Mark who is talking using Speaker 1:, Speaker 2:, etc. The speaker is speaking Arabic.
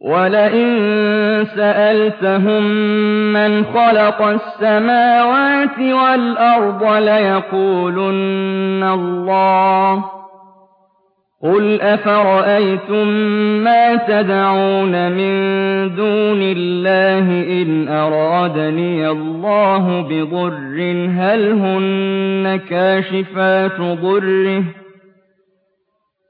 Speaker 1: وَلَئِن سَأَلْتَهُم مَّنْ خَلَقَ السَّمَاوَاتِ وَالْأَرْضَ لَيَقُولُنَّ اللَّهُ ۚ. قُلْ أَفَرَأَيْتُم مَّا تَدْعُونَ مِن دُونِ اللَّهِ إِنْ أَرَادَنِيَ اللَّهُ بِضُرٍّ هَلْ هُنَّ كَاشِفَاتُ ضُرِّهِ؟